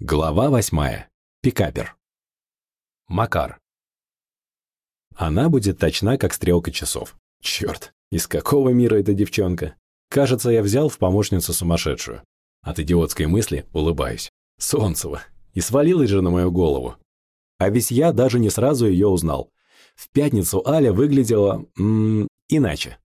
Глава восьмая. Пикапер. Макар. Она будет точна, как стрелка часов. Черт, из какого мира эта девчонка? Кажется, я взял в помощницу сумасшедшую. От идиотской мысли улыбаюсь. Солнцева. И свалилась же на мою голову. А ведь я даже не сразу ее узнал. В пятницу Аля выглядела... М -м, иначе.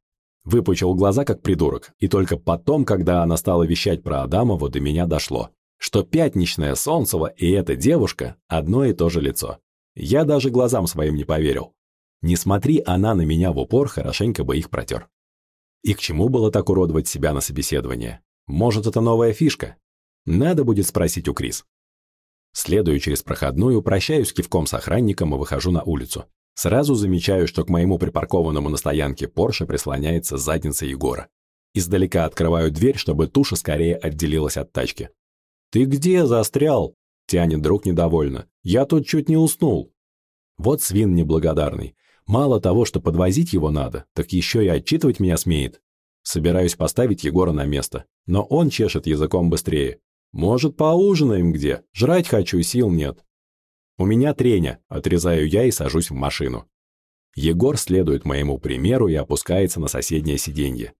Выпучил глаза, как придурок. И только потом, когда она стала вещать про Адамову, до меня дошло что пятничная Солнцева и эта девушка – одно и то же лицо. Я даже глазам своим не поверил. Не смотри она на меня в упор, хорошенько бы их протер. И к чему было так уродовать себя на собеседование? Может, это новая фишка? Надо будет спросить у Крис. Следую через проходную, прощаюсь кивком с охранником и выхожу на улицу. Сразу замечаю, что к моему припаркованному на стоянке Порше прислоняется задница Егора. Издалека открываю дверь, чтобы туша скорее отделилась от тачки. «Ты где застрял?» – тянет друг недовольно. «Я тут чуть не уснул». Вот свин неблагодарный. Мало того, что подвозить его надо, так еще и отчитывать меня смеет. Собираюсь поставить Егора на место, но он чешет языком быстрее. «Может, поужинаем где? Жрать хочу, сил нет». «У меня треня», – отрезаю я и сажусь в машину. Егор следует моему примеру и опускается на соседнее сиденье.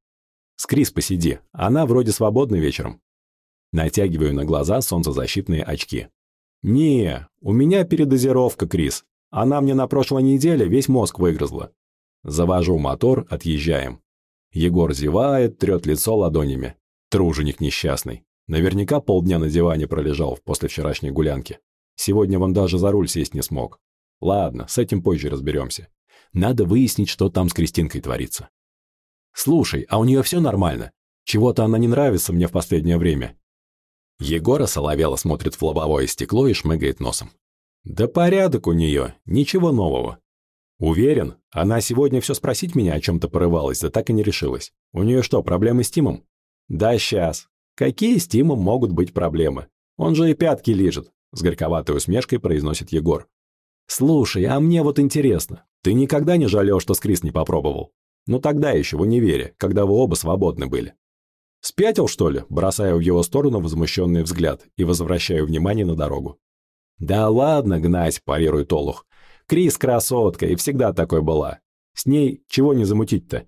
«С посиди, она вроде свободна вечером». Натягиваю на глаза солнцезащитные очки. «Не, у меня передозировка, Крис. Она мне на прошлой неделе весь мозг выгрызла». Завожу мотор, отъезжаем. Егор зевает, трет лицо ладонями. Труженик несчастный. Наверняка полдня на диване пролежал после вчерашней гулянки. Сегодня он даже за руль сесть не смог. Ладно, с этим позже разберемся. Надо выяснить, что там с Кристинкой творится. Слушай, а у нее все нормально? Чего-то она не нравится мне в последнее время. Егора соловело смотрит в лобовое стекло и шмыгает носом. «Да порядок у нее, ничего нового». «Уверен, она сегодня все спросить меня о чем-то порывалась, да так и не решилась. У нее что, проблемы с Тимом?» «Да сейчас. Какие с Тимом могут быть проблемы? Он же и пятки лежит», с горьковатой усмешкой произносит Егор. «Слушай, а мне вот интересно, ты никогда не жалел, что с Крис не попробовал? Ну тогда еще в универе, когда вы оба свободны были». «Спятил, что ли?» – бросаю в его сторону возмущенный взгляд и возвращаю внимание на дорогу. «Да ладно гнать», – парирует Олух. «Крис красотка и всегда такой была. С ней чего не замутить-то?»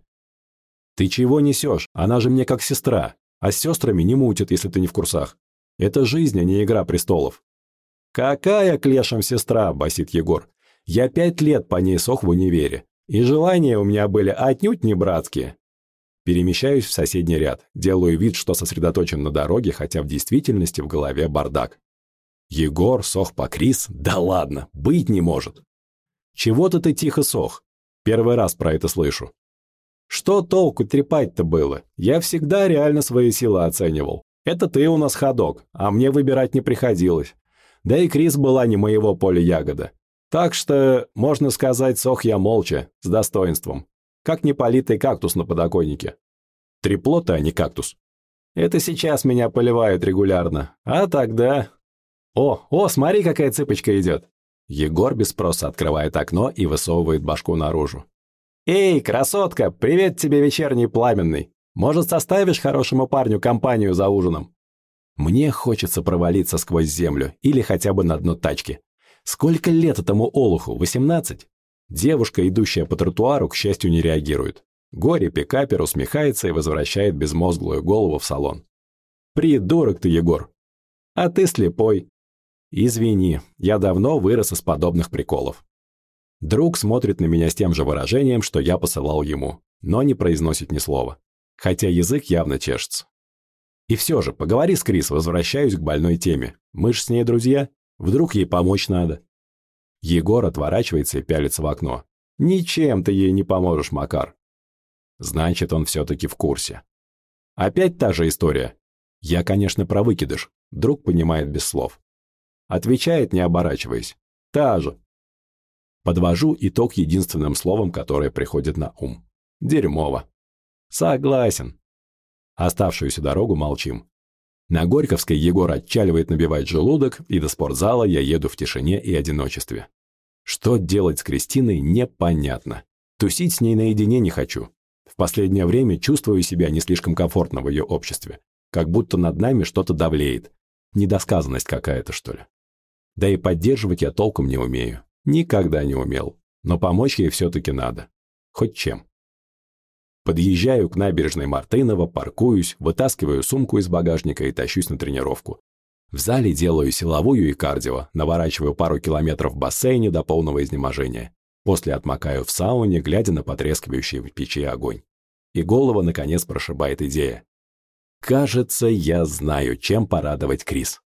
«Ты чего несешь? Она же мне как сестра. А с сестрами не мутит, если ты не в курсах. Это жизнь, а не игра престолов». «Какая клешем сестра?» – басит Егор. «Я пять лет по ней сох в универе. И желания у меня были отнюдь не братские. Перемещаюсь в соседний ряд, делаю вид, что сосредоточен на дороге, хотя в действительности в голове бардак. Егор сох по Крис? Да ладно, быть не может. Чего-то ты тихо сох. Первый раз про это слышу. Что толку трепать-то было? Я всегда реально свои силы оценивал. Это ты у нас ходок, а мне выбирать не приходилось. Да и Крис была не моего поля ягода. Так что, можно сказать, сох я молча, с достоинством как неполитый кактус на подоконнике. Треплота, а не кактус. Это сейчас меня поливают регулярно. А тогда... О, о, смотри, какая цыпочка идет. Егор без спроса открывает окно и высовывает башку наружу. «Эй, красотка, привет тебе вечерний пламенный. Может, составишь хорошему парню компанию за ужином?» Мне хочется провалиться сквозь землю или хотя бы на дно тачки. Сколько лет этому олуху? Восемнадцать? Девушка, идущая по тротуару, к счастью, не реагирует. Горе-пикапер усмехается и возвращает безмозглую голову в салон. «Придурок ты, Егор!» «А ты слепой!» «Извини, я давно вырос из подобных приколов». Друг смотрит на меня с тем же выражением, что я посылал ему, но не произносит ни слова. Хотя язык явно чешется. И все же, поговори с Крис, возвращаюсь к больной теме. Мы ж с ней друзья. Вдруг ей помочь надо. Егор отворачивается и пялится в окно. «Ничем ты ей не поможешь, Макар». Значит, он все-таки в курсе. Опять та же история. Я, конечно, про выкидыш. Друг понимает без слов. Отвечает, не оборачиваясь. Та же. Подвожу итог единственным словом, которое приходит на ум. Дерьмово. Согласен. Оставшуюся дорогу молчим. На Горьковской Егор отчаливает набивать желудок, и до спортзала я еду в тишине и одиночестве. Что делать с Кристиной, непонятно. Тусить с ней наедине не хочу. В последнее время чувствую себя не слишком комфортно в ее обществе. Как будто над нами что-то давлеет. Недосказанность какая-то, что ли. Да и поддерживать я толком не умею. Никогда не умел. Но помочь ей все-таки надо. Хоть чем. Подъезжаю к набережной Мартынова, паркуюсь, вытаскиваю сумку из багажника и тащусь на тренировку. В зале делаю силовую и кардио, наворачиваю пару километров в бассейне до полного изнеможения. После отмокаю в сауне, глядя на потрескивающий в печи огонь. И голова, наконец, прошибает идея. Кажется, я знаю, чем порадовать Крис.